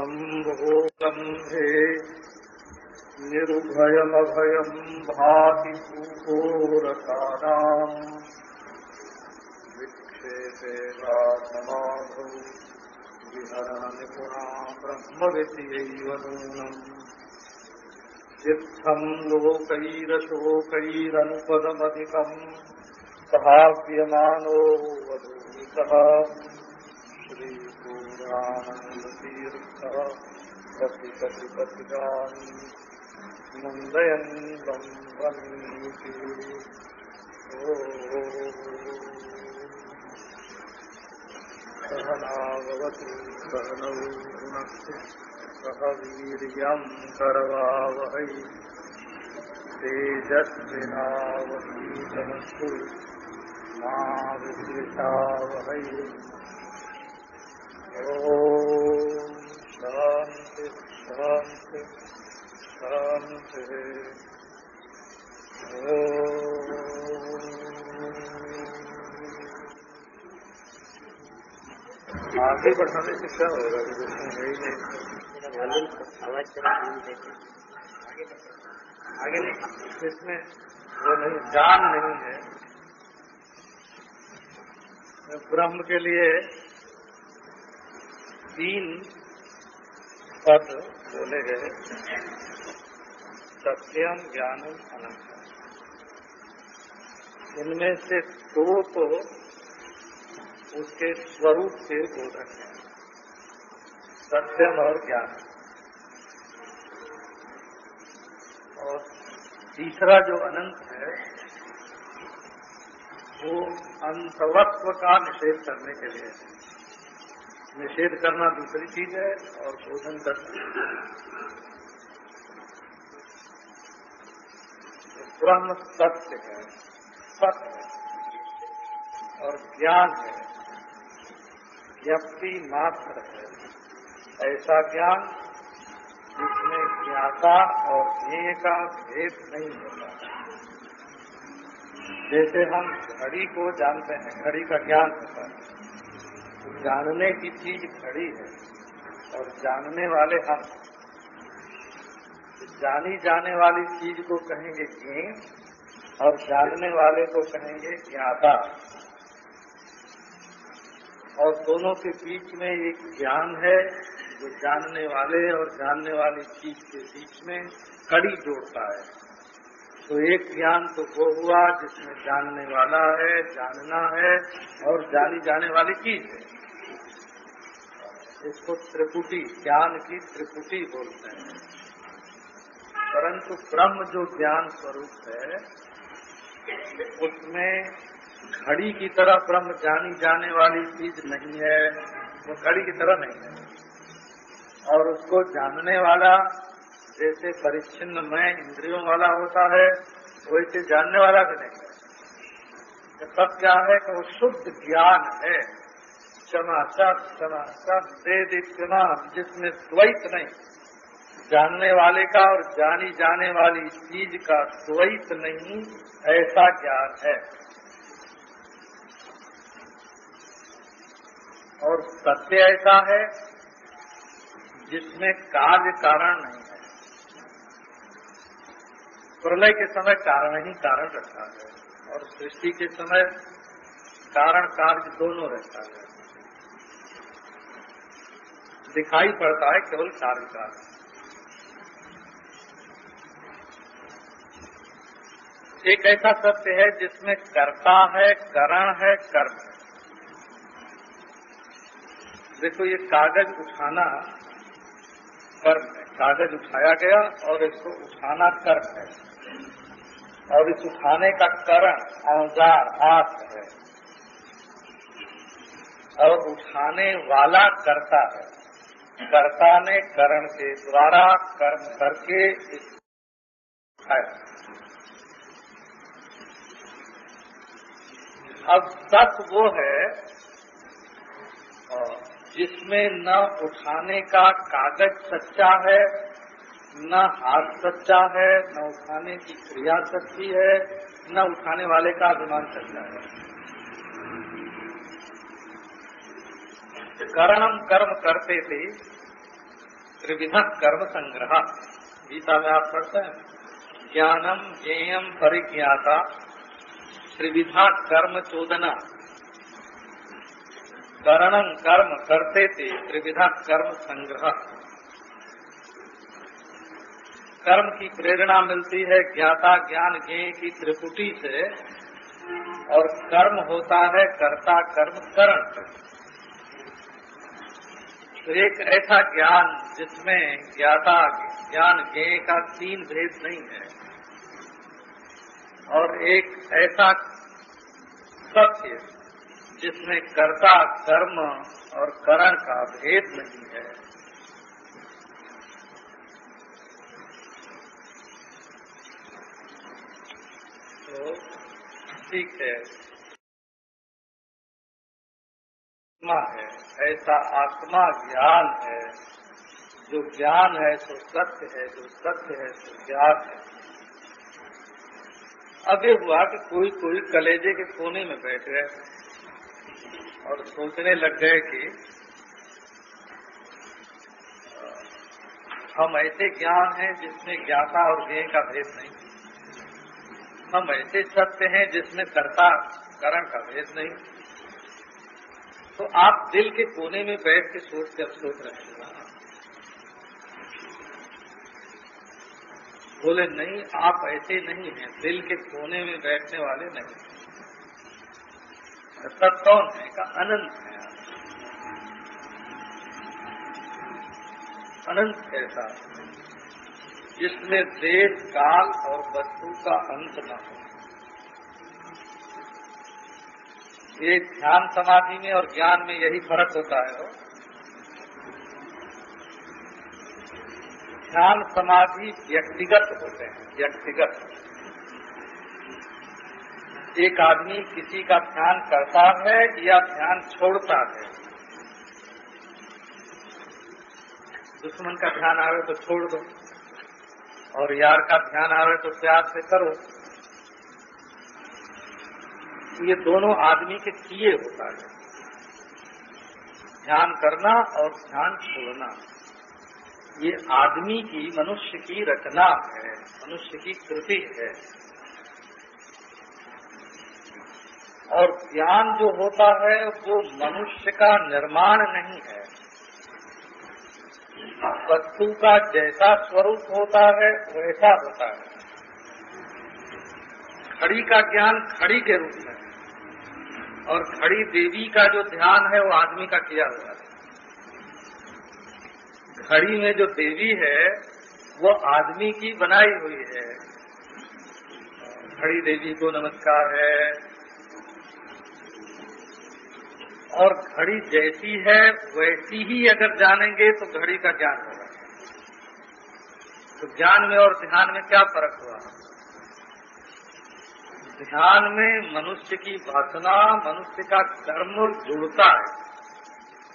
सम्भोगम्भे निरुभयमभयम् भाति भूपोरकानाम् विक्षेपेवात्ममाधौ विहरणनिपुणा ब्रह्मविद्यैव नूनम् चित्तम् लोकैरशोकैरनुपदमधिकम् श्रीपूरानन्दतीर्थः कपि कपिगानि मुन्दयन् वन्दन्ति सहनावतु सहनौ भुनक्तु सह वीर्यम् करवावहै तेजस्विनावतीतमस्तु मा विद्विषावहै ॐ शान्ति शान्ति शान्तिः आगे बढ़ाने से क्या होगा नहीं आगे नहीं, इसमें वो नहीं ज्ञान नहीं है। ब्रह्म के लिए तीन पद बोले गए। सत्यम, ज्ञानम अनंत इनमें से दो तो उसके स्वरूप से बोधक है। सत्यम और ज्ञान। और तीसरा जो अनंत है, वो अंतवत्व का निषेध करने के लिए है। निषेध करना दूसरी चीज़ है और शोधन करना। ब्रह्म सत्य है, सत्य और ज्ञान है। व्यक्ति मात्र है, ऐसा ज्ञान जिसमें ज्ञाता और ज्ञेय का भेद नहीं होता। जैसे हम घड़ी को जानते हैं, घड़ी का ज्ञान होता है। जानने की चीज़ खड़ी है और जानने वाले हम। जानी जाने वाली चीज़ को कहेंगे ज्ञ और जानने वाले को कहेंगे ज्ञाता। और दोनों के बीच में एक ज्ञान है जो जानने वाले और जानने वाली चीज़ के बीच में कड़ी जोड़ता है। तो एक ज्ञान तो वो हुआ जिसमें जानने वाला है, जानना है और जानी जाने वाली चीज़ है। इसको त्रिपुटी ज्ञान की त्रिपुटी बोलते हैं। परंतु ब्रह्म जो ज्ञान स्वरूप है, उसमें घड़ी की तरह ब्रह्म जानी जाने वाली चीज़ नहीं है, वो घड़ी की तरह नहीं है। और उसको जानने वाला जैसे परिच्छिन्न में इंद्रियों वाला होता है वैसे जानने वाला भी नहीं। है तब क्या है कि वो शुद्ध ज्ञान है, क्षमा सब दे क्षमा, जिसमें द्वैत नहीं। जानने वाले का और जानी जाने वाली चीज़ का द्वैत नहीं, ऐसा ज्ञान है। और सत्य ऐसा है, जिसमें कार्य कारण नहीं। प्रलय के समय कारण ही कारण रहता है और सृष्टि के समय कारण कार्य दोनों रहता है। दिखाई पड़ता है केवल कार्य कारण एक ऐसा सत्य है जिसमें कर्ता है, करण है, कर्म। है देखो, ये कागज़ उठाना कर्म है। कागज़ उठाया गया और इसको उठाना कर्म है। और इस उठाने का करण औज़ार हाथ है। और उठाने वाला करता है। कर्ता ने करण के द्वारा कर्म करके उठाया अब सत वो है जिसमें न उठाने का कागज़ सच्चा है न हाथ सच्चा है, न उठाने की क्रिया सच्ची है, न उठाने वाले का अभिमान सच्चा है। करणम कर्म करते थे, त्रिविध कर्म संग्रह। गीता में आप पढ़ते हैं, ज्ञानम ज्ञेयम परिज्ञाता, त्रिविधा कर्म चोदना। करणम कर्म करते थे, त्रिविधा कर्म संग्रह। कर्म की प्रेरणा मिलती है, ज्ञाता ज्ञान ज्ञ की त्रिपुटी से, और कर्म होता है कर्ता कर्म करण तो एक ऐसा ज्ञान जिसमें ज्ञाता ज्ञान ज्ञ का तीन भेद नहीं है, और एक ऐसा सत्य जिसमें कर्ता कर्म और करण का भेद नहीं है। तो ठीक है। आत्मा है, ऐसा आत्मा ज्ञान है। जो ज्ञान है तो सत्य है, जो सत्य है तो ज्ञान है। अब ये हुआ कि कोई कोई कलेजे के कोने में बैठ गए और सोचने लग गए कि, हम ऐसे ज्ञान हैं जिसमें ज्ञाता और ज्ञ का भेद नहीं हम ऐसे सत्य हैं जिसमें कर्ता करण का भेद नहीं। तो आप दिल के कोने में बैठ के सोच के अफसोस रखेंगे बोले, नहीं, आप ऐसे नहीं हैं। दिल के कोने में बैठने वाले नहीं सब कौन है? का अनंत है। अनंत ऐसा जिसमें देश काल और वस्तु का अंत न हो। ये ध्यान समाधि में और ज्ञान में यही फ़र्क होता है ध्यान समाधि व्यक्तिगत होते हैं, व्यक्तिगत। एक आदमी किसी का ध्यान करता है या ध्यान छोड़ता है। दुश्मन का ध्यान आवे तो छोड़ दो। और यार का ध्यान आवे तो प्यार से करो। ये दोनों आदमी के किए होता है। ध्यान करना और ध्यान छोड़ना ये आदमी की, मनुष्य की रचना है, मनुष्य की कृति है। और ज्ञान जो होता है, वो मनुष्य का निर्माण नहीं है। वस्तु का जैसा स्वरूप होता है, वैसा होता है। खड़ी का ज्ञान खड़ी के रूप में और खड़ी देवी का जो ध्यान है, वो आदमी का किया हुआ है। घड़ी में जो देवी है, वो आदमी की बनाई हुई है। घड़ी देवी को नमस्कार है। और घड़ी जैसी है, वैसी ही अगर जानेंगे तो घड़ी का ज्ञान होगा। तो ज्ञान में और ध्यान में क्या फ़र्क हुआ? ध्यान में मनुष्य की वासना, मनुष्य का कर्म जुड़ता है।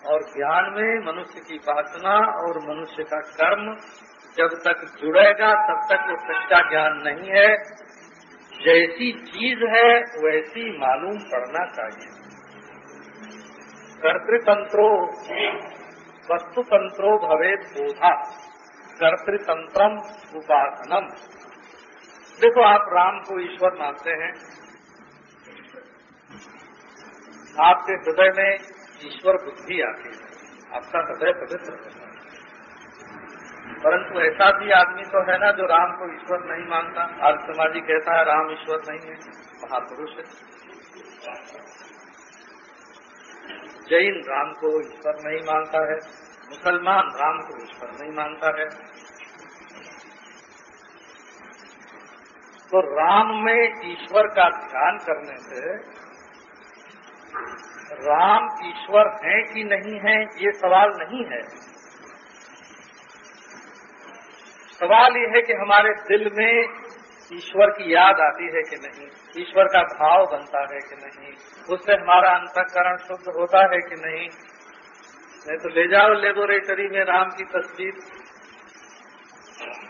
और ज्ञान में मनुष्य की वासना और मनुष्य का कर्म जब तक जुड़ेगा, तब तक वो सच्चा ज्ञान नहीं है। जैसी चीज़ है, वैसी मालूम पड़ना चाहिए। कर्तृतंत्रो वस्तुतंत्रो भवे बोधा। कर्तृतंत्रम उपासनम। देखो, आप राम को ईश्वर मानते हैं। आपके हृदय में ईश्वर बुद्धि आती है। आपका हृदय पवित्र होता है। परंतु ऐसा भी आदमी तो है ना, जो राम को ईश्वर नहीं मानता। आज समाजी कहता है, राम ईश्वर नहीं है, महापुरुष है। जैन राम को ईश्वर नहीं मानता है। मुसलमान राम को ईश्वर नहीं मानता है। तो राम में ईश्वर का ध्यान करने से राम ईश्वर है कि नहीं है, ये सवाल नहीं है। सवाल ये है कि हमारे दिल में ईश्वर की याद आती है कि नहीं? ईश्वर का भाव बनता है कि नहीं? उससे हमारा अंतकरण शुद्ध होता है कि नहीं? नहीं तो ले जाओ लेबोरेटरी में राम की तस्वीर।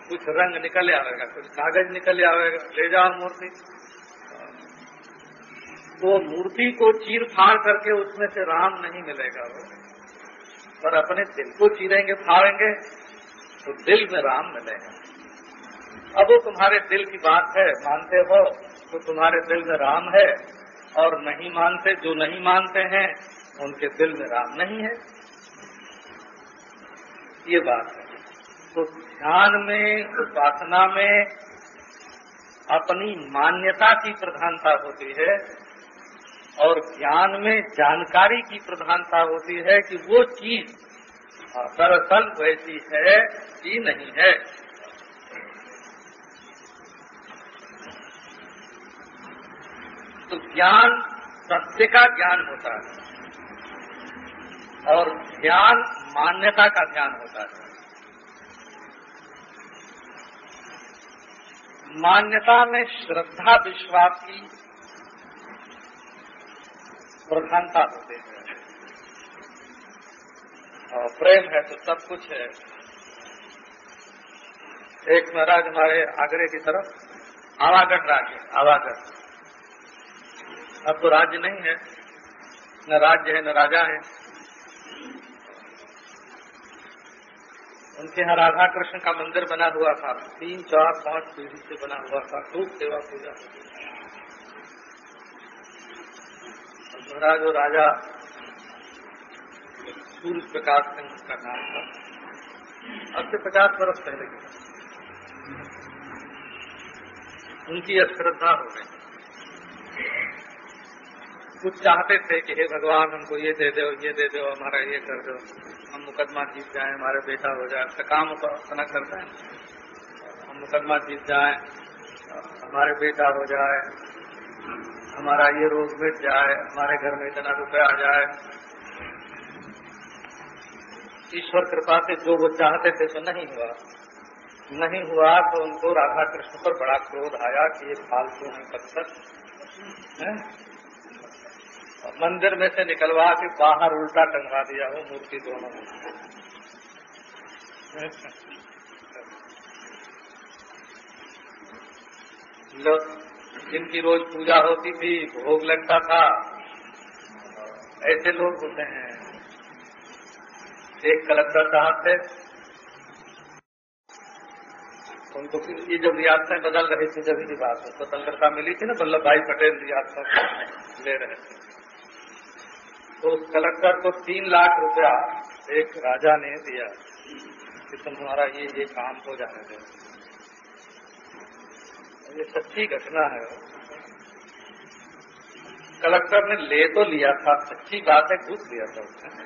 कुछ रंग निकल आवेगा कुछ कागज़ निकल आवेगा ले जाओ मूर्ति। तो मूर्ति को चीर फाड़ करके उसमें से राम नहीं मिलेगा वो। पर अपने दिल को चीरेंगे, फाड़ेंगे तो दिल में राम मिलेगा। अब वो तुम्हारे दिल की बात है, मानते हो तो तुम्हारे दिल में राम है, और नहीं मानते जो नहीं मानते हैं, उनके दिल में राम नहीं है। ये बात है। तो ध्यान में, उपासना में अपनी मान्यता की प्रधानता होती है, और ज्ञान में जानकारी की प्रधानता होती है कि वो चीज़, दरअसल वैसी है कि नहीं है। तो ज्ञान, सत्य का ज्ञान होता है। और ज्ञान मान्यता का ज्ञान होता है। मान्यता में श्रद्धा, विश्वास की प्रधानता होते हैं। और प्रेम है तो सब कुछ है। एक महाराज हमारे आगरे की तरफ़, आवागढ़ राज्य आवागढ़। अब तो राज्य नहीं है। न राज्य है, न राजा है। उनके यहाँ राधा कृष्ण का मंदिर बना हुआ था। तीन, चार, पाँच पीढ़ी से बना हुआ था। खूब सेवा पूजा। महाराज और राजा सूर्य प्रकाश सिंह उसका नाम था। अब से पचास वर्ष पहले की उनकी अश्रद्धा हो गई। कुछ चाहते थे कि हे भगवान, हमको ये दे दो, ये दे दो, हमारा ये कर दो। हम मुकदमा जीत जाए, हमारे बेटा हो जाए तो काम अपना करते हैं हम मुकदमा जीत जाए, हमारे बेटा हो जाए, हमारा ये रोग मिट जाए, हमारे घर में इतना रुपया आ जाए। ईश्वर कृपा से जो वो चाहते थे तो नहीं हुआ। नहीं हुआ तो उनको राधा कृष्ण पर बड़ा क्रोध आया कि ये फालतू है पत्थर। मंदिर में से निकलवा के बाहर उल्टा टंगा दिया हो, मूर्ति दोनों लोग जिनकी रोज पूजा होती थी, भोग लगता था। ऐसे लोग होते हैं। एक कलेक्टर साहब थे। उनको ये जब रियासतें बदल रही थी, जब की बात स्वतंत्रता मिली थी ना वल्लभ भाई पटेल रियासत ले रहे थे। तो उस कलेक्टर को तीन लाख रुपया एक राजा ने दिया कि तुम्हारा ये ये काम हो जाने दे। ये सच्ची घटना है। कलेक्टर ने ले तो लिया था, सच्ची बात है, घुस लिया था उसने।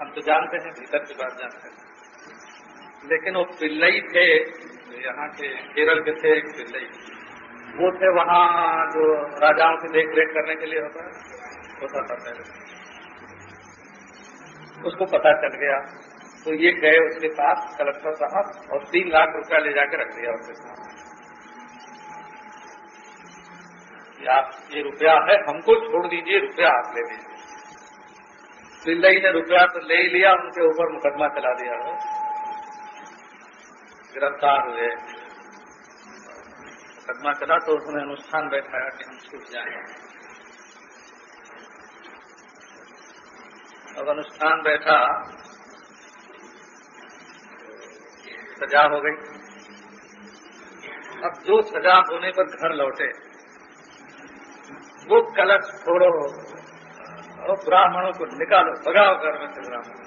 हम तो जानते हैं, भीतर की बात जानते हैं। लेकिन वो पिल्लई थे, यहाँ के केरल के थे एक पिल्लई। वो थे वहाँ जो राजाओं की देख रेख करने के लिए होता है, होता था पहले। उसको पता चल गया। तो ये गए उसके पास कलेक्टर साहब और तीन लाख रुपया ले जाकर रख दिया उसके साथ। आप, ये रुपया है, हमको छोड़ दीजिए, रुपया आप ले लीजिए। सिल्लई ने रुपया तो ले ही लिया, उनके ऊपर मुकदमा चला दिया वो। गिरफ़्तार हुए। मुकदमा चला तो उसने अनुष्ठान बैठाया कि हम छूट जाए अब अनुष्ठान बैठा, सजा हो गई। अब जो सजा होने पर घर लौटे, वो कलश छोड़ो, और ब्राह्मणों को निकालो, भगाओ घर में से ब्राह्मण।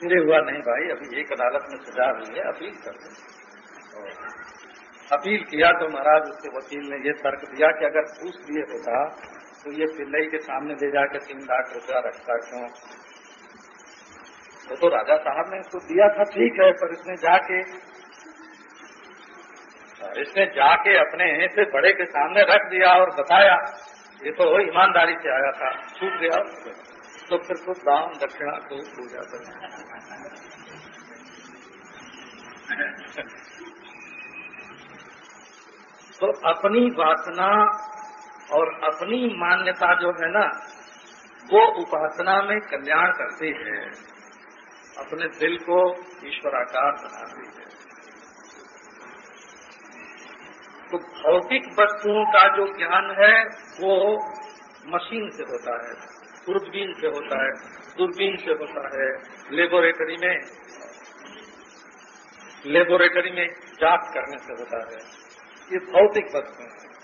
फिर हुआ नहीं भाई, अभी एक अदालत में सजा हुई है, अपील कर दो। अपील किया तो महाराज, उसके वकील ने ये तर्क दिया कि अगर पूछ दिए होता तो ये पिल्लई के सामने ले जाकर तीन लाख रुपया रखता क्यों? वो तो राजा साहब ने इसको दिया था, ठीक है, पर इसने जाके इसने जाके अपने से बड़े के सामने रख दिया और बताया, ये तो ईमानदारी से आया था, छूट गया। तो फिर तो दान दक्षिणा को पूजा कर तो अपनी वासना और अपनी मान्यता जो है ना, वो उपासना में कल्याण करती है। अपने दिल को ईश्वराकार बनाती है। तो भौतिक वस्तुओं का जो ज्ञान है, वो मशीन से होता है, दूरबीन से होता है, दूरबीन से होता है। लेबोरेटरी में लेबोरेटरी में जाँच करने से होता है। ये भौतिक वस्तु है।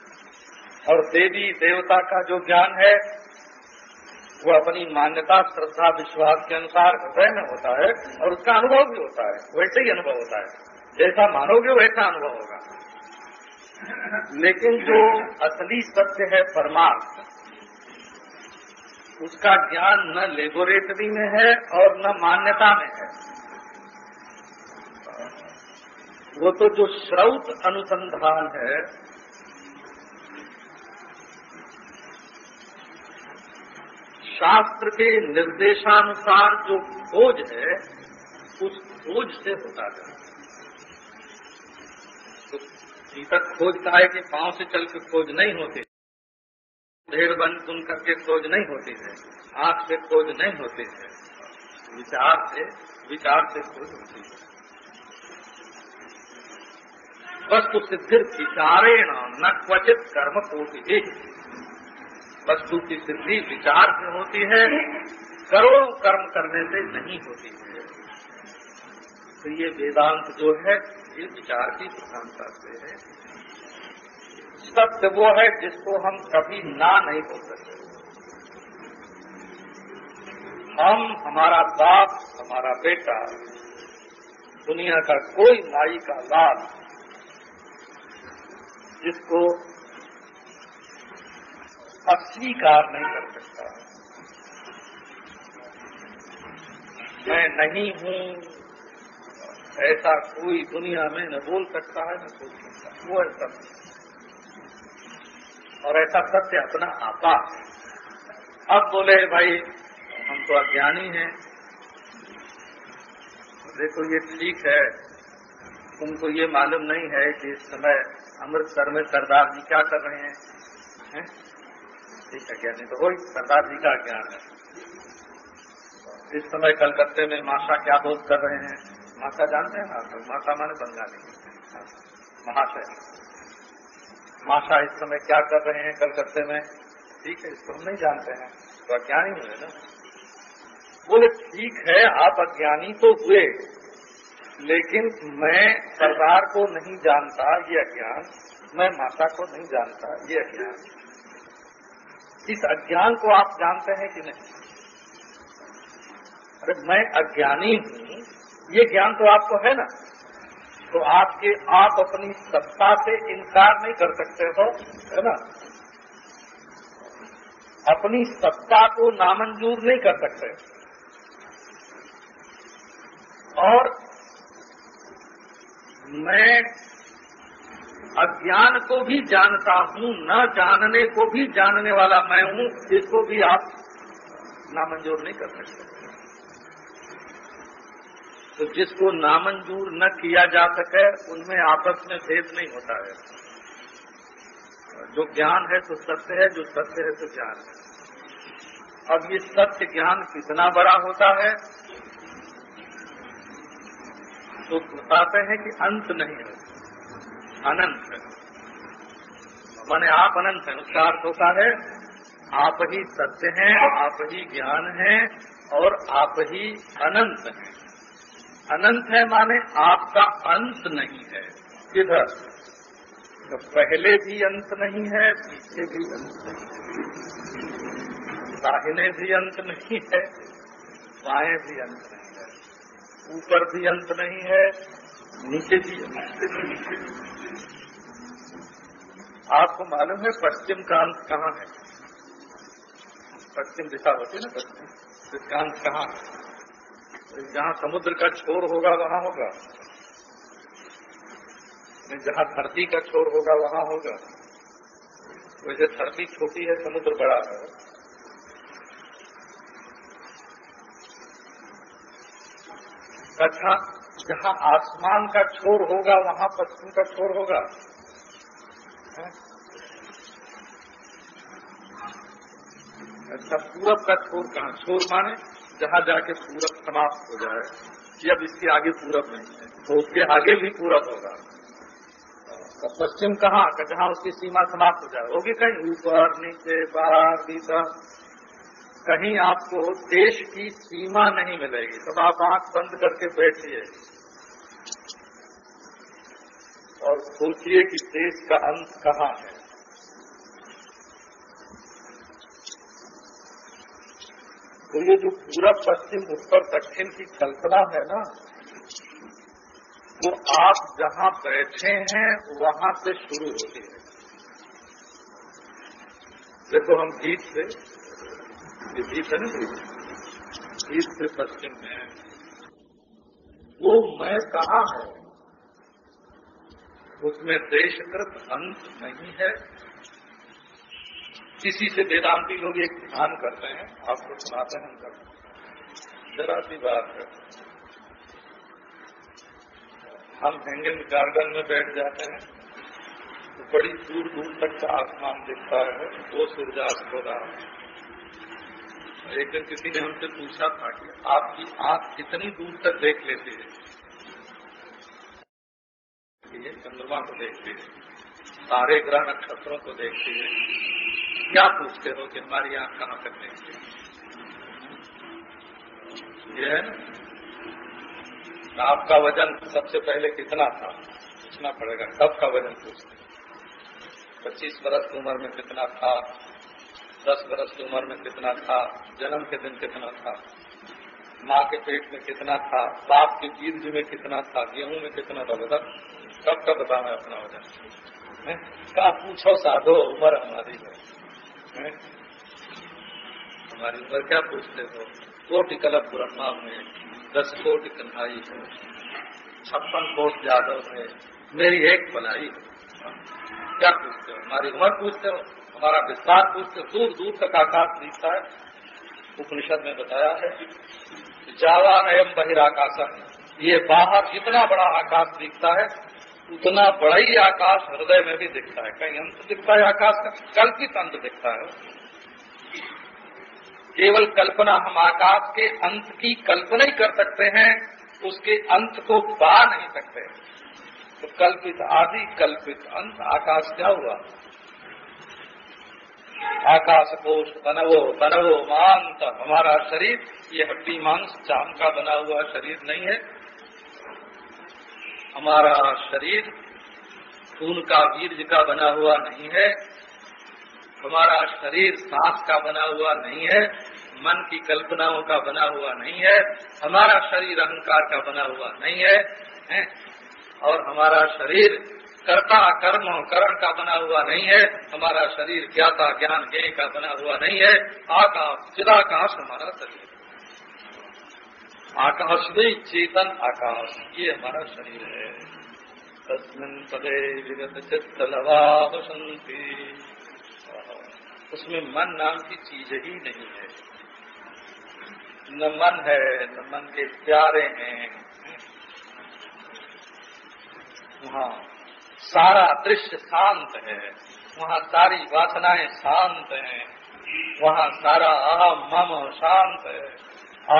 और देवी देवता का जो ज्ञान है, वो अपनी मान्यता, श्रद्धा, विश्वास के अनुसार हृदय में होता है और उसका अनुभव भी होता है। वैसे ही अनुभव होता है। जैसा मानोगे, वैसा अनुभव होगा। लेकिन जो असली सत्य है, परमार्थ, उसका ज्ञान न लेबोरेटरी में है और न मान्यता में है। वो तो जो श्रौत अनुसंधान है शास्त्र के निर्देशानुसार जो खोज है, उस खोज से होता है। तो सीतक खोज का है कि पाँव से चल के खोज नहीं होती। भेड़ बन सुन करके खोज नहीं होती है। आँख से खोज नहीं होती है। विचार से विचार से खोज होती है। वस्तु सिद्धिर विचारेण न क्वचित कर्म कोटि वस्तु की सिद्धि विचार से होती है, करोड़ों कर्म करने से नहीं होती है। तो ये वेदांत जो है, ये विचार की प्रधानता से है। सत्य वो है जिसको हम कभी ना नहीं बोल सकते। हम, हमारा बाप, हमारा बेटा, दुनिया का कोई माई का लाल, जिसको अस्वीकार नहीं कर सकता। मैं नहीं हूँ, ऐसा कोई दुनिया में न बोल सकता है, न सोच सकता वो सत्य और ऐसा सत्य अपना आपा अब बोले, भाई, हम तो अज्ञानी हैं। देखो, ये ठीक है। तुमको ये मालूम नहीं है कि इस समय अमृतसर में सरदार जी क्या कर रहे हैं, है? ठीक है ज्ञानी तो वही सरदार जी का ज्ञान है इस समय कलकत्ते में माशा क्या बोध कर रहे हैं? माशा जानते हैं? आप माशा माने बंगाली। महाशय। माशा इस समय क्या कर रहे हैं कलकत्ते में? ठीक है, इसको हम नहीं जानते हैं। तो अज्ञानी हुए ना? बोले, ठीक है, आप अज्ञानी तो हुए, लेकिन मैं सरदार को नहीं जानता, ये अज्ञान। मैं माता को नहीं जानता, ये अज्ञान। इस अज्ञान को आप जानते हैं कि नहीं? अरे मैं अज्ञानी हूँ, ये ज्ञान तो आपको है ना? तो आपके, आप अपनी सत्ता से इनकार नहीं कर सकते हो, है ना? अपनी सत्ता को नामंजूर नहीं कर सकते। और मैं अज्ञान को भी जानता हूँ, न जानने को भी जानने वाला मैं हूँ, इसको भी आप नामंजूर नहीं कर सकते। तो जिसको नामंजूर न किया जा सके, उनमें आपस में भेद नहीं होता है। जो ज्ञान है तो सत्य है, जो सत्य है तो ज्ञान है। अब ये सत्य ज्ञान कितना बड़ा होता है? तो बताते हैं कि अंत नहीं है अनंत। है माने आप अनंत है उसका अर्थ होता है, आप ही सत्य हैं, आप ही ज्ञान हैं और आप ही अनंत हैं। अनंत है माने आपका अंत नहीं है, किधर? तो पहले भी अंत नहीं है, पीछे भी अंत नहीं है। दाहिने भी अंत नहीं है, बाएँ भी अंत नहीं है, ऊपर भी अंत नहीं है, नीचे भी अंत नहीं है। आपको मालूम है पश्चिम का अंत कहाँ है? पश्चिम दिशा होती है ना पश्चिम अंत कहाँ है? जहाँ समुद्र का छोर होगा, वहाँ होगा। जहाँ धरती का छोर होगा, वहाँ होगा। वैसे धरती छोटी है, समुद्र बड़ा है। अच्छा जहाँ आसमान का छोर होगा, वहाँ पश्चिम का छोर होगा। अच्छा पूरब का छोर कहाँ? छोर माने जहाँ जाके पूरब समाप्त हो जाए जब इसके आगे पूरब नहीं है। तो उसके आगे भी पूरब होगा। तो पश्चिम कहाँ? का जहाँ उसकी सीमा समाप्त हो जाए। होगी कहीं ऊपर, नीचे, बाहर, भीतर। कहीं आपको देश की सीमा नहीं मिलेगी। तब तो आप आँख बंद करके बैठिए। और सोचिए कि देश का अंत कहाँ है। तो ये जो पूरा पश्चिम, उत्तर, दक्षिण की कल्पना है ना, वो आप जहाँ बैठे हैं, वहाँ से शुरू होती है। देखो हम गीत से गीत है ना गीत से पश्चिम में वो मैं कहा है? उसमें देशकृत अंत नहीं है। किसी से वेदांति लोग एक ध्यान करते हैं, आपको सुनाते हैं करते जरा सी बात है। हम हैंगन गार्डन में बैठ जाते हैं तो बड़ी दूर दूर तक का आसमान दिखता है, वो सूर्यास्त हो रहा है एक दिन किसी ने हमसे पूछा था कि आपकी आँख कितनी दूर तक देख लेती है? ये चंद्रमा को देखती है। सारे ग्रह नक्षत्रों को देखती है। क्या पूछते हो कि हमारी आँख कहाँ तक देखती है? आपका वज़न सबसे पहले कितना था? पूछना पड़ेगा। कब का वज़न पूछते पच्चीस बरस की उम्र में कितना था? दस बरस की उम्र में कितना था? जन्म के दिन कितना था? माँ के पेट में कितना था? बाप के बीज में कितना था? गेहूँ में कितना था बता कब का बता मैं अपना वज़न। क्या पूछो साधो, उम्र हमारी है। हमारी उम्र क्या पूछते हो? कोटि कलप ब्रह्मा में दस कोटि कन्हाई है। छप्पन कोट यादव है। मेरी एक भलाई है। क्या पूछते हो? हमारी उम्र पूछते हो? हमारा विस्तार पूछते हो? दूर दूर तक आकाश दिखता है। उपनिषद में बताया है जावा एवं बहिराकाश ये बाहर जितना बड़ा आकाश दिखता है उतना बड़ा ही आकाश हृदय में भी दिखता है कहीं अंत दिखता है, आकाश का कल्पित अंत दिखता है। केवल कल्पना हम आकाश के अंत की कल्पना ही कर सकते हैं, उसके अंत को पा नहीं सकते। तो कल्पित आदि कल्पित अंत आकाश क्या हुआ? आकाश कोश तनवो तनवो मांत, हमारा शरीर ये हड्डी मांस चाम का बना हुआ शरीर नहीं है। हमारा शरीर खून का वीर्ज का बना हुआ नहीं है हमारा शरीर सांस का बना हुआ नहीं है मन की कल्पनाओं का बना हुआ नहीं है हमारा शरीर अहंकार का बना हुआ नहीं है, है? और हमारा शरीर कर्ता कर्म करण का बना हुआ नहीं है हमारा शरीर ज्ञाता ज्ञान ज्ञ का बना हुआ नहीं है आकाश चिदाकाश हमारा शरीर आकाश में चेतन आकाश, ये हमारा शरीर है। तस्मिन पदे विगत चित्त लवावसंती उसमें मन नाम की चीज़ ही नहीं है। न मन है, न मन के प्यारे हैं। वहाँ सारा दृश्य शांत है। वहाँ सारी वासनाएँ शांत हैं। वहाँ सारा अहम मम शांत है।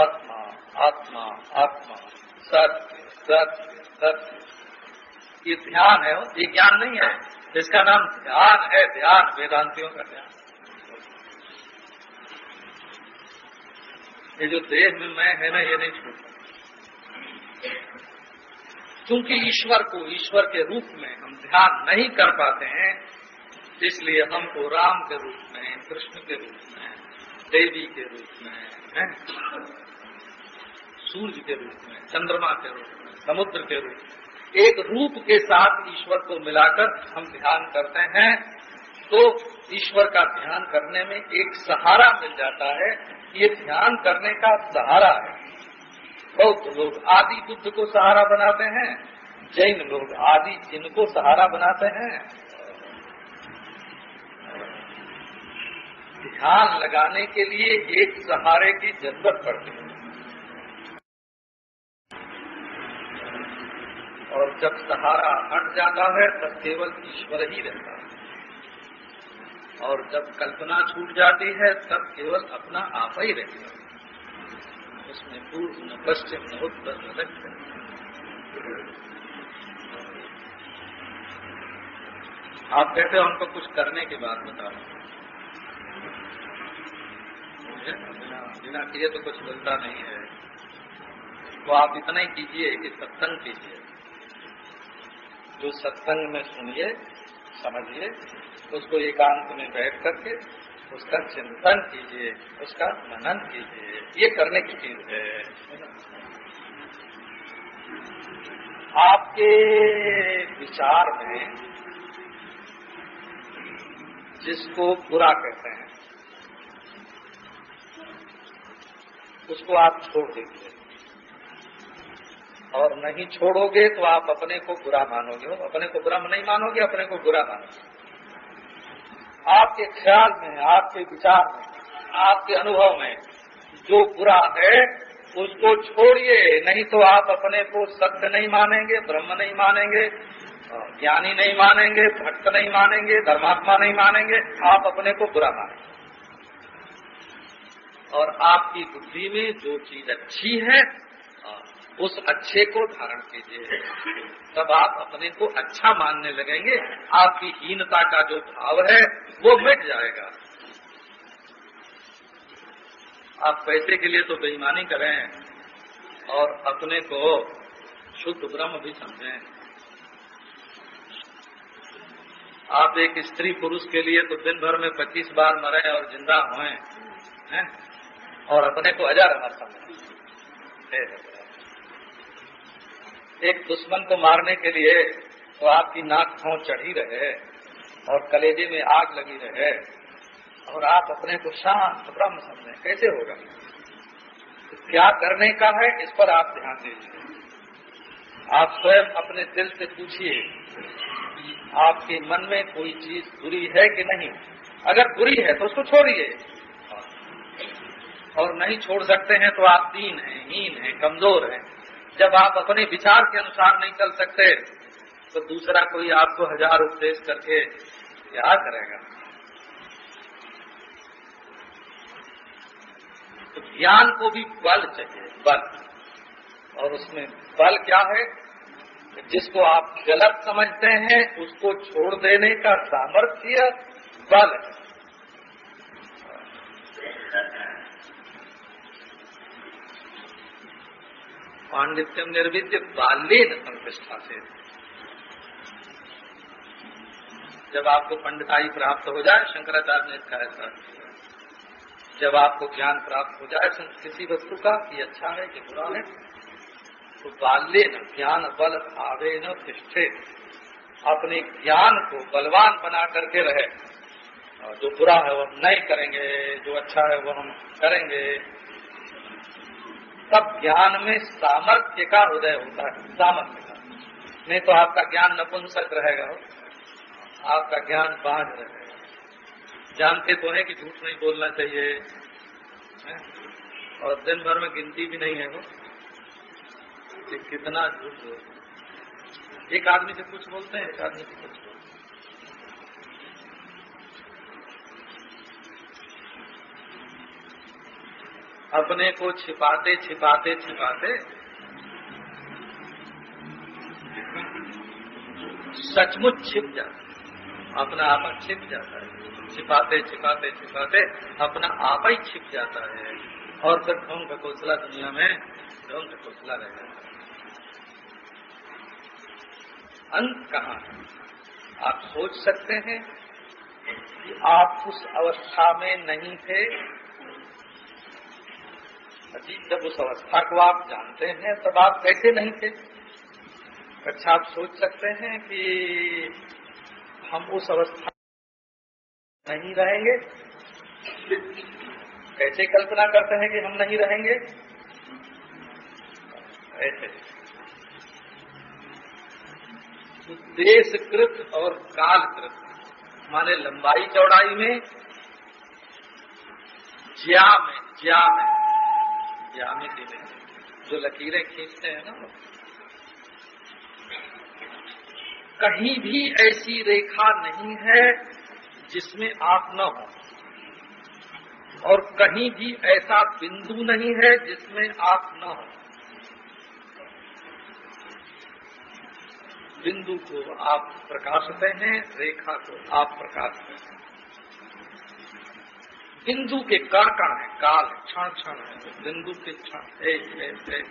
आत्मा आत्मा आत्मा, सत्य सत्य सत्य। ये ध्यान है, ये ज्ञान नहीं है इसका नाम ध्यान है, ध्यान, वेदांतियों का ध्यान। ये जो देह में मैं है ना, ये नहीं छूटता क्योंकि ईश्वर को, ईश्वर के रूप में हम ध्यान नहीं कर पाते हैं, इसलिए हमको राम के रूप में, कृष्ण के रूप में, देवी के रूप में सूर्य के रूप में, चंद्रमा के रूप में, समुद्र के रूप में। एक रूप के साथ ईश्वर को मिलाकर हम ध्यान करते हैं तो ईश्वर का ध्यान करने में एक सहारा मिल जाता है। ये ध्यान करने का सहारा है। बहुत लोग आदि बुद्ध को सहारा बनाते हैं, जैन लोग आदि इनको सहारा बनाते हैं। ध्यान लगाने के लिए एक सहारे की ज़रूरत पड़ती है। और जब सहारा हट जाता है, तब केवल ईश्वर ही रहता है। और जब कल्पना छूट जाती है, तब केवल अपना आप ही रहता है। उसमें पूर्व न पश्चिम न उत्तर न दक्षिण। आप कहते हो हमको कुछ करने के बाद बताओ बिना किए तो कुछ मिलता नहीं है। तो आप इतना ही कीजिए कि सत्संग कीजिए। जो सत्संग में सुनिए, समझिए, उसको एकांत में बैठ करके उसका चिंतन कीजिए, उसका मनन कीजिए। ये करने की चीज़ है। आपके विचार में जिसको बुरा कहते हैं, उसको आप छोड़ दीजिए। और नहीं छोड़ोगे तो आप अपने को बुरा मानोगे, अपने को बुरा नहीं मानोगे, अपने को बुरा मानोगे। आपके ख्याल में, आपके विचार में, आपके अनुभव में जो बुरा है, उसको छोड़िए, नहीं तो आप अपने को सत्य नहीं मानेंगे, ब्रह्म नहीं मानेंगे, ज्ञानी नहीं मानेंगे, भक्त नहीं मानेंगे, धर्मात्मा नहीं मानेंगे, आप अपने को बुरा मानेंगे। और आपकी बुद्धि में जो चीज़ अच्छी है उस अच्छे को धारण कीजिए। तब आप अपने को अच्छा मानने लगेंगे। आपकी हीनता का जो भाव है, वो मिट जाएगा। आप पैसे के लिए तो बेईमानी करें और अपने को शुद्ध ब्रह्म भी समझें। आप एक स्त्री पुरुष के लिए तो दिन भर में पच्चीस बार मरे और ज़िंदा हुए, हैं? और अपने को हज़ार अमर समझें। एक दुश्मन को मारने के लिए तो आपकी नाक खों चढ़ी रहे और कलेजे में आग लगी रहे और आप अपने को शांत ब्रह्म समझे। कैसे होगा? तो क्या करने का है, इस पर आप ध्यान दीजिए। आप स्वयं अपने दिल से पूछिए आपके मन में कोई चीज़ बुरी है कि नहीं। अगर बुरी है तो उसको छोड़िए। और नहीं छोड़ सकते हैं तो आप दीन हैं, हीन हैं, कमज़ोर हैं। जब आप अपने विचार के अनुसार नहीं चल सकते तो दूसरा कोई आपको हज़ार उपदेश करके क्या करेगा। तो ज्ञान को भी बल चाहिए, बल। और उसमें बल क्या है? जिसको आप गलत समझते हैं, उसको छोड़ देने का सामर्थ्य बल है। पांडित्यम निर्विद्य बाल्य संप्रष्ठा से। जब आपको पंडिताई प्राप्त हो जाए, शंकराचार्य ने इसका ऐसा जब आपको ज्ञान प्राप्त हो जाए किसी वस्तु का कि अच्छा है कि बुरा है तो बाल्य न, ज्ञान बल भावे न तिष्ठे। अपने ज्ञान को बलवान बना करके रहे। जो बुरा है वो हम नहीं करेंगे, जो अच्छा है वो हम करेंगे। तब ज्ञान में सामर्थ्य का उदय होता है, सामर्थ्य का। नहीं तो आपका ज्ञान नपुंसक रहेगा आपका ज्ञान बाँध रहेगा। जानते तो है कि झूठ नहीं बोलना चाहिए, है? और दिन भर में गिनती भी नहीं है वो। कि कितना झूठ एक आदमी से कुछ बोलते हैं, एक आदमी से कुछ अपने को छिपाते छिपाते छिपाते। सचमुच छिप जाता अपना आप छिप जाता है। छिपाते छिपाते छिपाते अपना आप ही छिप जाता है। और फिर ढोंग का कौशला दुनिया में? ढोंग का रह जाता है? अंत कहाँ है? आप सोच सकते हैं कि आप उस अवस्था में नहीं थे अजीब जब उस अवस्था को आप जानते हैं, तब आप कैसे नहीं थे? अच्छा आप सोच सकते हैं कि हम उस अवस्था नहीं रहेंगे। कैसे कल्पना करते हैं कि हम नहीं रहेंगे? ऐसे। देशकृत और कालकृत, माने लंबाई चौड़ाई में, ज्या में ज्या में। ज्यामिति में जो लकीरें खींचते हैं ना कहीं भी ऐसी रेखा नहीं है जिसमें आप न हो। और कहीं भी ऐसा बिंदु नहीं है जिसमें आप न हो। बिंदु को आप प्रकाशते हैं, रेखा को आप प्रकाशते हैं। बिंदु के कण कण है? काल क्षण क्षण है। बिंदु के क्षण एक एक एक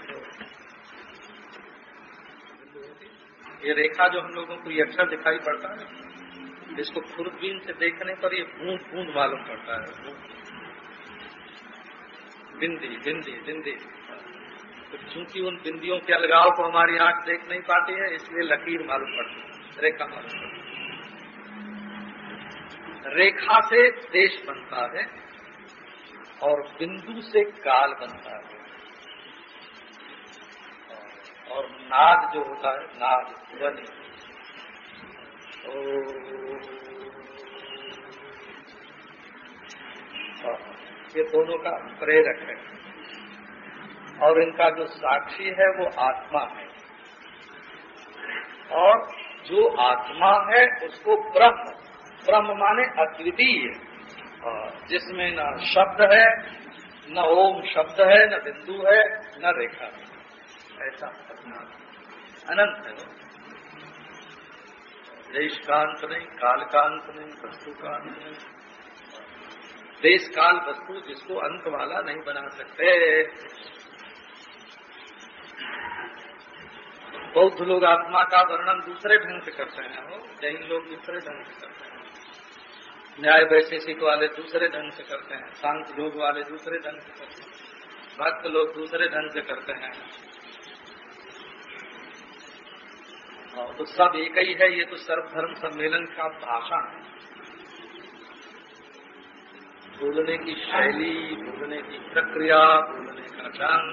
ये रेखा जो हम लोगों को ये अक्षर दिखाई पड़ता है इसको खुरबीन से देखने पर ये बूंद बूंद मालूम पड़ता है। बिंदी बिंदी बिंदी। तो चूँकि उन बिंदियों के अलगाव को हमारी आँख देख नहीं पाती है इसलिए लकीर मालूम पड़ती है। रेखा मालूम पड़ती है। रेखा से देश बनता है। और बिंदु से काल बनता है। और नाद जो होता है, नाद, ध्वनि। ये दोनों का प्रेरक है। और इनका जो साक्षी है, वो आत्मा है। और जो आत्मा है, उसको ब्रह्म ब्रह्म माने अद्वितीय। जिसमें न शब्द है, न ओम शब्द है, न बिंदु है, न रेखा है। ऐसा अपना अनंत है। देश का अंत नहीं, काल का अंत नहीं, वस्तु का अंत नहीं। देश काल वस्तु जिसको अंत वाला नहीं बना सकते। बौद्ध लोग आत्मा का वर्णन दूसरे ढंग से करते हैं। वो जैन लोग दूसरे ढंग से करते हैं। न्याय वैशेषिक वाले दूसरे ढंग से करते हैं। शांत योग वाले दूसरे ढंग से करते हैं। भक्त लोग दूसरे ढंग से करते हैं तो सब एक ही है, ये तो सर्वधर्म सम्मेलन का भाषण है। बोलने की शैली, बोलने की प्रक्रिया, बोलने का ढंग।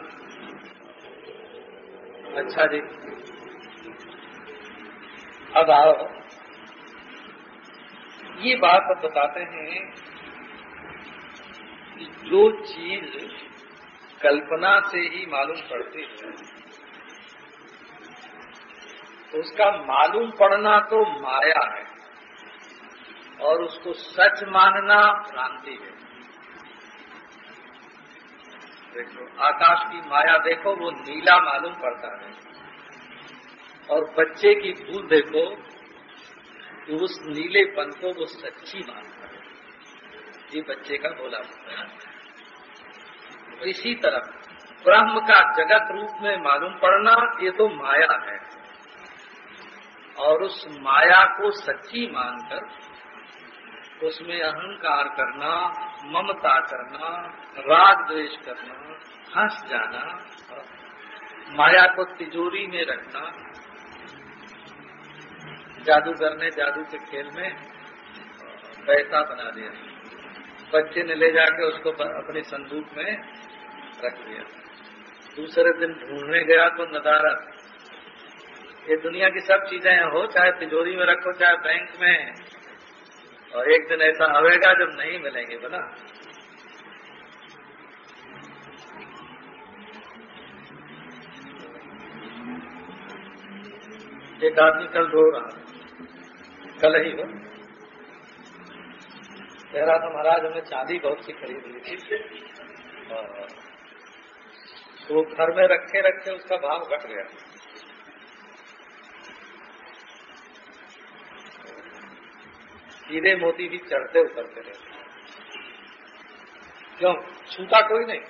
अच्छा जी। अब आओ। ये बात अब बताते हैं कि जो चीज़ कल्पना से ही मालूम पड़ती है तो उसका मालूम पड़ना तो माया है और उसको सच मानना भ्रांति है। देखो, आकाश की माया देखो, वो नीला मालूम पड़ता है। और बच्चे की भूल देखो कि उस नीलेपन को वो सच्ची मानता है। ये बच्चे का बोला इसी तरह ब्रह्म का जगत रूप में मालूम पड़ना ये तो माया है। और उस माया को सच्ची मानकर उसमें अहंकार करना, ममता करना, राग द्वेष करना, हंस जाना माया को तिजोरी में रखना जादूगर ने जादू के खेल में पैसा बना दिया। बच्चे ने ले जाके उसको अपनी संदूक में रख दिया। दूसरे दिन ढूँढने गया तो नदारा ये दुनिया की सब चीज़ें हो चाहे तिजोरी में रखो, चाहे बैंक में। और एक दिन ऐसा आवेगा जब नहीं मिलेंगे, बोला। एक आदमी कल रो रहा कल ही हो कह रहा था, महाराज, हमने चांदी बहुत सी खरीद ली थी। तो घर में रखे रखे उसका भाव घट गया। हीरे मोती भी चढ़ते उतरते रहते क्यों? छूटा कोई नहीं।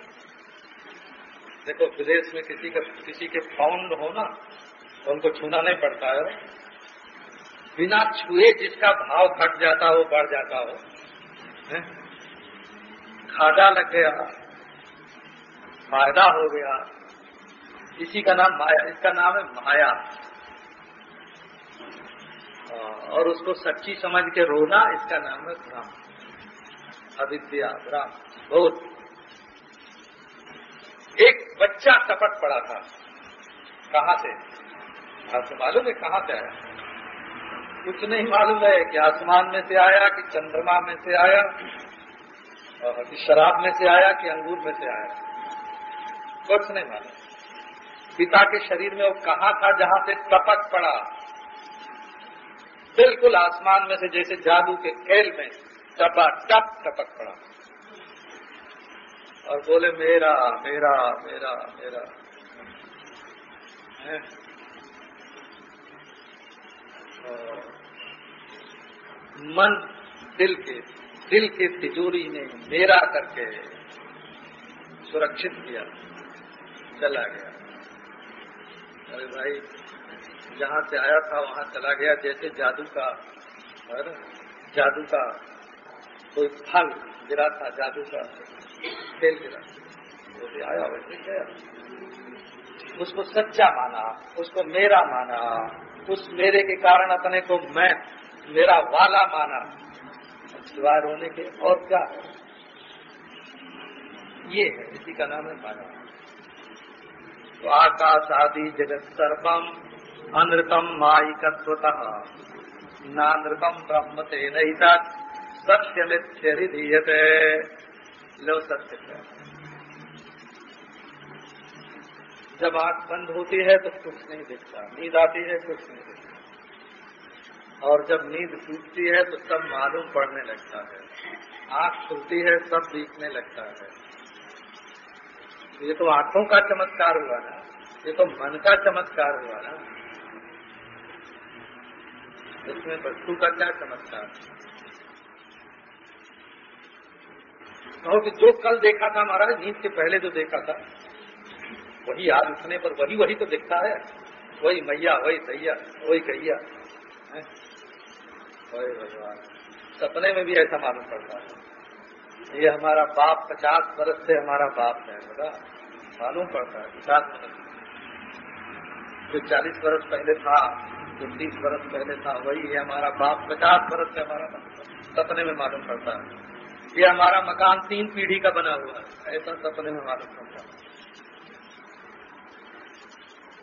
देखो, विदेश में किसी का, किसी के पाउंड हो ना तो उनको छूना नहीं पड़ता है। बिना छुए जिसका भाव घट जाता हो, बढ़ जाता हो, है? खादा लग गया फ़ायदा हो गया। इसी का नाम माया, इसका नाम है माया। और उसको सच्ची समझ के रोना, इसका नाम है भ्रम। अविद्या, भ्रम बहुत एक बच्चा टपट पड़ा था। कहाँ से? आपको मालूम है कहाँ से आया? कुछ नहीं मालूम है कि आसमान में से आया, कि चंद्रमा में से आया, और कि शराब में से आया, कि अंगूर में से आया। कुछ नहीं मालूम। पिता के शरीर में वो कहा था जहाँ से टपक पड़ा? बिल्कुल आसमान में से जैसे जादू के खेल में टपा, टप टपक पड़ा। और बोले, मेरा मेरा मेरा मेरा। मन दिल के दिल के तिजोरी ने मेरा करके सुरक्षित किया, चला गया। अरे भाई, जहाँ से आया था, वहाँ चला गया। जैसे जादू का और जादू का कोई फल गिरा था, जादू का खेल गिरा। वैसे आया वैसे गया उसको सच्चा माना, उसको मेरा माना। उस मेरे के कारण अपने को मैं, मेरा वाला माना। सिवाय होने के और क्या? है ये है, इसी का नाम है माना तो आकाश आदि जगत सर्वम अनृतम माइकत्वतः नानृतम ब्रह्म से नहीं तक सत्य मिथ्य लो सत्य जब आँख बंद होती है तो कुछ नहीं दिखता। नींद आती है, कुछ नहीं दिखता। और जब नींद टूटती है तो सब मालूम पड़ने लगता है। आँख खुलती है, सब दिखने लगता है। ये तो आँखों का चमत्कार हुआ ना। ये तो मन का चमत्कार हुआ ना। इसमें वस्तु का क्या चमत्कार? कहो कि जो कल देखा था महाराज, नींद के पहले जो देखा था वही आज उठने पर वही वही तो दिखता है। वही मैया, वही सैया, वही कहिया वही भगवान, सपने में भी ऐसा मालूम पड़ता है। ये हमारा बाप पचास बरस से हमारा बाप है, बता। मालूम पड़ता है, पचास वर्ष जो चालीस बरस पहले था, जो तीस बरस पहले था, वही है हमारा बाप पचास बरस से हमारा सपने में मालूम पड़ता है। ये हमारा मकान तीन पीढ़ी का बना हुआ है, ऐसा सपने में मालूम पड़ता है।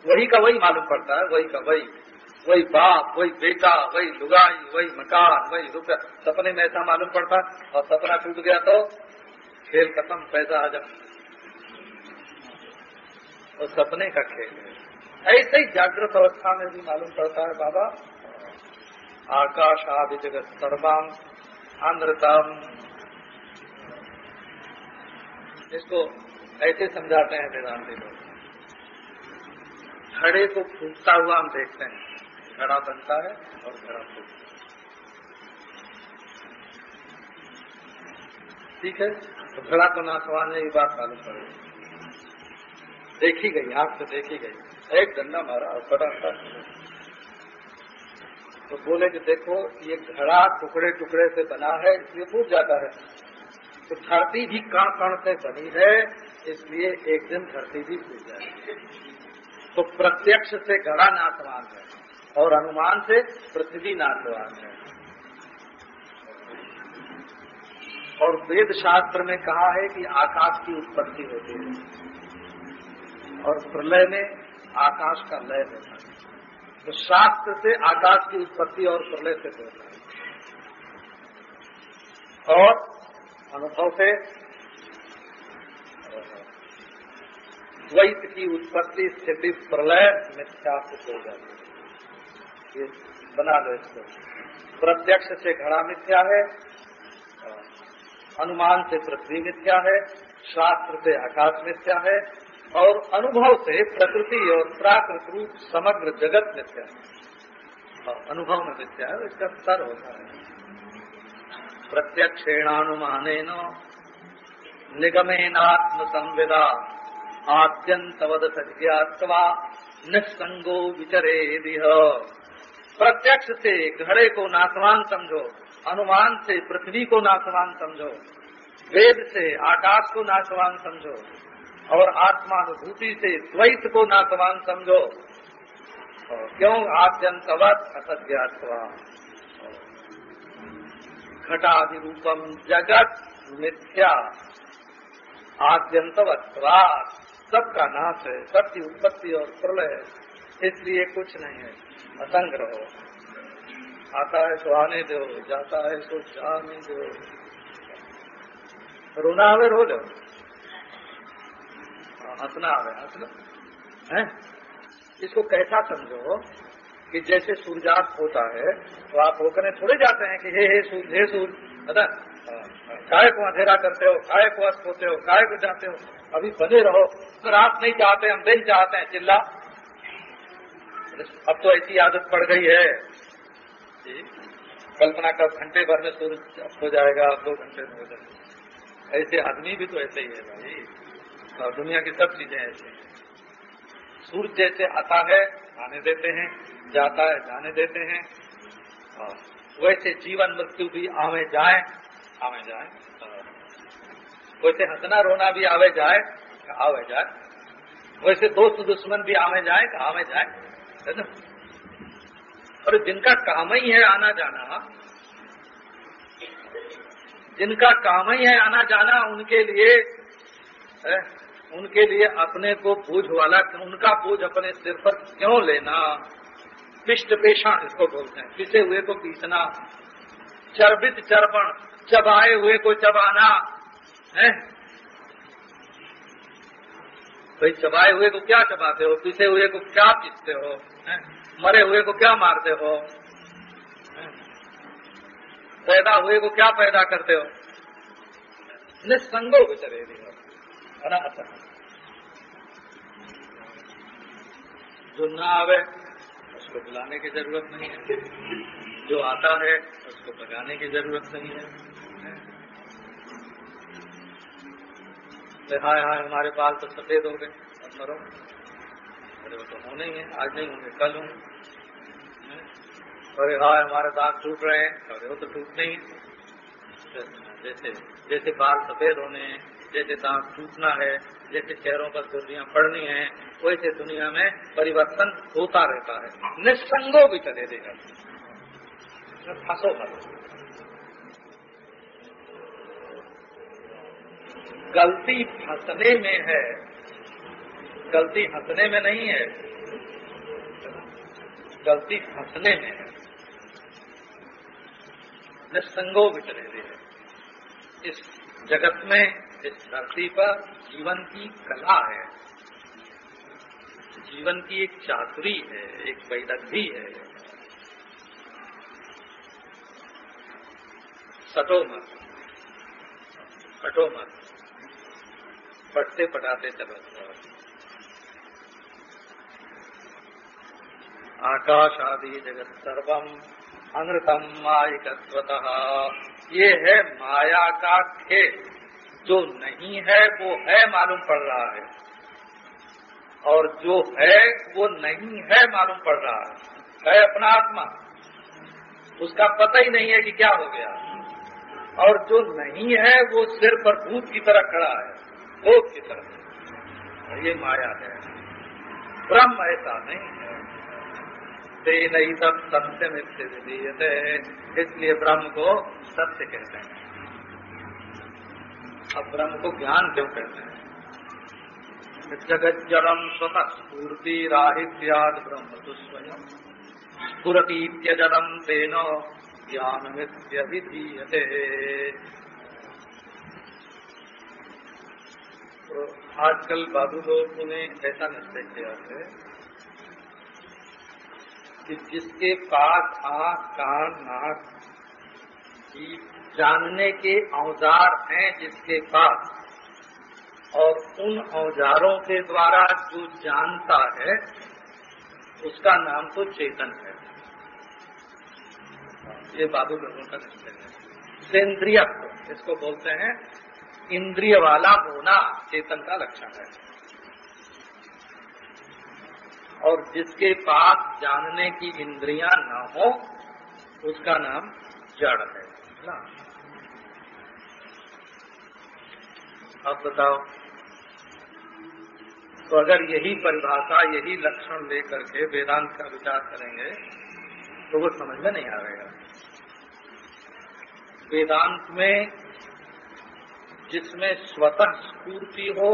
वही का वही मालूम पड़ता है, वही का वही वही बाप, वही बेटा, वही लुगाई, वही मकान, वही रुपया, सपने में ऐसा मालूम पड़ता और सपना टूट गया तो खेल खत्म, पैसा आ जा और सपने का खेल ऐसे ही जागृत अवस्था में भी मालूम पड़ता है, बाबा, आकाश आदि जगत सर्वांग आंध्रतम इसको ऐसे समझाते हैं वेदांति लोग। घड़े को फूटता हुआ हम देखते हैं। घड़ा बनता है और घड़ा फूटता है। ठीक है? तो घड़ा नासवान है ये बात मालूम पड़ेगी देखी गई, आँख से देखी गई। एक डंडा मारा और बड़ा तो बोले कि देखो, ये घड़ा टुकड़े टुकड़े से बना है, इसलिए फूट जाता है। तो धरती भी कण कण से बनी है, इसलिए एक दिन धरती भी फूट जाएगी। तो प्रत्यक्ष से घड़ा नाशवान है और अनुमान से पृथ्वी नाशवान है। और वेद शास्त्र में कहा है कि आकाश की उत्पत्ति होती है और प्रलय में आकाश का लय होता है। तो शास्त्र से आकाश की उत्पत्ति और प्रलय से होता है। और अनुभव से द्वैत की उत्पत्ति स्थिति प्रलय मिथ्या हो जाती है। ये बना लो इसको। प्रत्यक्ष से घड़ा मिथ्या है, अनुमान से पृथ्वी मिथ्या है, शास्त्र से आकाश मिथ्या है, और अनुभव से प्रकृति और प्राकृत रूप समग्र जगत मिथ्या है। और अनुभव में मिथ्या है इसका स्तर होता है। प्रत्यक्षेणानुमान निगमेनात्म संविदा आद्यंतवद सज्ञात्वा निस्संगो विचरे दिह प्रत्यक्ष से घड़े को नासवान समझो, अनुमान से पृथ्वी को नासवान समझो, वेद से आकाश को नासवान समझो, और आत्मानुभूति से द्वैत को नासवान समझो। क्यों आद्यंतवत असज्ञात्वा? घटाधिरूपम जगत मिथ्या। आद्यंतवत्वा सबका नाश है, सबकी उत्पत्ति और प्रलय है, इसलिए कुछ नहीं है। असंग रहो। आता है तो आने दो, जाता है तो जाने दो। रोना आवे रो लो हंसना आवे हंसना। है? इसको कैसा समझो कि जैसे सूर्यास्त होता है तो आप होकर थोड़े जाते हैं कि हे हे सूर्य हे सूर्य। है ना काय को अंधेरा करते हो काय को अस्त होते हो काय को जाते हो, अभी बने रहो। तो रात नहीं चाहते, हम दिन चाहते हैं, चिल्ला। अब तो ऐसी आदत पड़ गई है कल्पना कर घंटे भर में सूर्य हो जाएगा दो घंटे में हो जाएगा। ऐसे आदमी भी तो ऐसे ही है भाई। और दुनिया की सब चीज़ें ऐसी सूर्य जैसे आता है आने देते हैं, जाता है, जाने देते हैं। और वैसे जीवन मृत्यु भी आवे जाए आवे जाए वैसे हंसना रोना भी आवे जाए आवे जाए, वैसे दोस्त दुश्मन भी आवे जाए आवे जाए, है ना? और जिनका काम ही है आना जाना, जिनका काम ही है आना जाना, उनके लिए उनके लिए अपने को बोझ वाला, उनका बोझ अपने सिर पर क्यों लेना? पिष्ट पेशा इसको बोलते हैं। पिसे हुए को पीसना, चर्बित चर्पण, चबाए हुए को चबाना, है? भाई, चबाए हुए को क्या चबाते हो? पीसे हुए को क्या पीसते हो? है? मरे हुए को क्या मारते हो? पैदा हुए को क्या पैदा करते हो? निसंगो विचरे अनाथ। जो ना आवे उसको बुलाने की ज़रूरत नहीं है। जो आता है, उसको भगाने की ज़रूरत नहीं है। हाय हाय, हमारे बाल तो सफ़ेद हो गए, अब मरो। अरे, वो तो होने ही है, आज नहीं होंगे, कल होंगे। अरे, हाय, हमारे दांत टूट रहे हैं। अरे, वो तो टूटते ही जैसे जैसे बाल सफ़ेद होने जैसे दांत टूटना है जैसे चेहरों पर दुर्निया पड़नी है, वैसे दुनिया में परिवर्तन होता रहता है। निसंगो भी चले देगा फंसो मत। गलती फंसने में है। गलती हंसने में नहीं है। गलती फंसने में है। निसंगो विचले है इस जगत में इस धरती पर जीवन की कला है, जीवन की एक चातुरी है, एक वैदग्धी है सटो मत पटो मत पटते पटाते चलो आकाश आदि जगत सर्वम अनृतम मायिकत्वतः। ये है माया का खेल। जो नहीं है, वो है मालूम पड़ रहा है। और जो है, वो नहीं है मालूम पड़ रहा है। है अपना आत्मा। उसका पता ही नहीं है कि क्या हो गया। और जो नहीं है, वो सिर पर भूत की तरह खड़ा है। भूत की तरह। ये माया है। ब्रह्म ऐसा नहीं है। तेन ही सब सत्य मित्र इसलिए ब्रह्म को सत्य कहते हैं। अब ब्रह्म को ज्ञान क्यों कहते हैं? जगत जड़म स्वतः स्फूर्ति राहित्याद ब्रह्म तो स्वयं। स्फुरतीत्यजडम तेन ज्ञान मित्यभिधीयते तो आजकल बाबू लोग ने ऐसा निश्चय किया है कि जिसके पास आँख, कान, नाक जानने के औज़ार हैं जिसके पास। और उन औजारों के द्वारा जो जानता है, उसका नाम तो चेतन है। ये बाबू लोगों का निश्चय है। सेंद्रिय इसको बोलते हैं इंद्रिय वाला होना चेतन का लक्षण है। और जिसके पास जानने की इंद्रियाँ न हो, उसका नाम जड़ है। ना। अब बताओ तो अगर यही परिभाषा, यही लक्षण लेकर के वेदांत का विचार करेंगे तो वो समझ में नहीं आएगा। वेदांत में जिसमें स्वतः स्फूर्ति हो,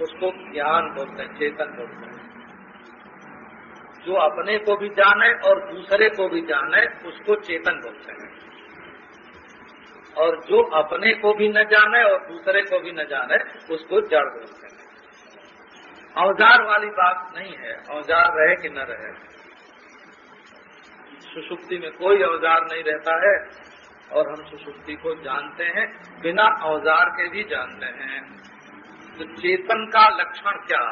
उसको ज्ञान बोलते हैं, चेतन बोलते हैं। जो अपने को भी जाने और दूसरे को भी जाने, उसको चेतन बोलते हैं। और जो अपने को भी न जाने और दूसरे को भी न जाने, उसको जड़ बोलते हैं। औज़ार वाली बात नहीं है। औज़ार रहे कि न रहे? सुषुप्ति में कोई औज़ार नहीं रहता है और हम सुषुप्ति को जानते हैं, बिना औज़ार के भी जानते हैं। तो चेतन का लक्षण क्या?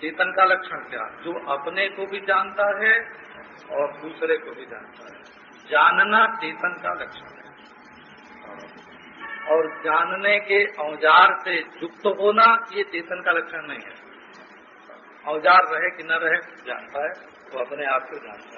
चेतन का लक्षण क्या? जो अपने को भी जानता है और दूसरे को भी जानता है। जानना चेतन का लक्षण है। और जानने के औज़ार से युक्त होना ये चेतन का लक्षण नहीं है। औज़ार रहे कि न रहे, जानता है, वो अपने आप को जानता है।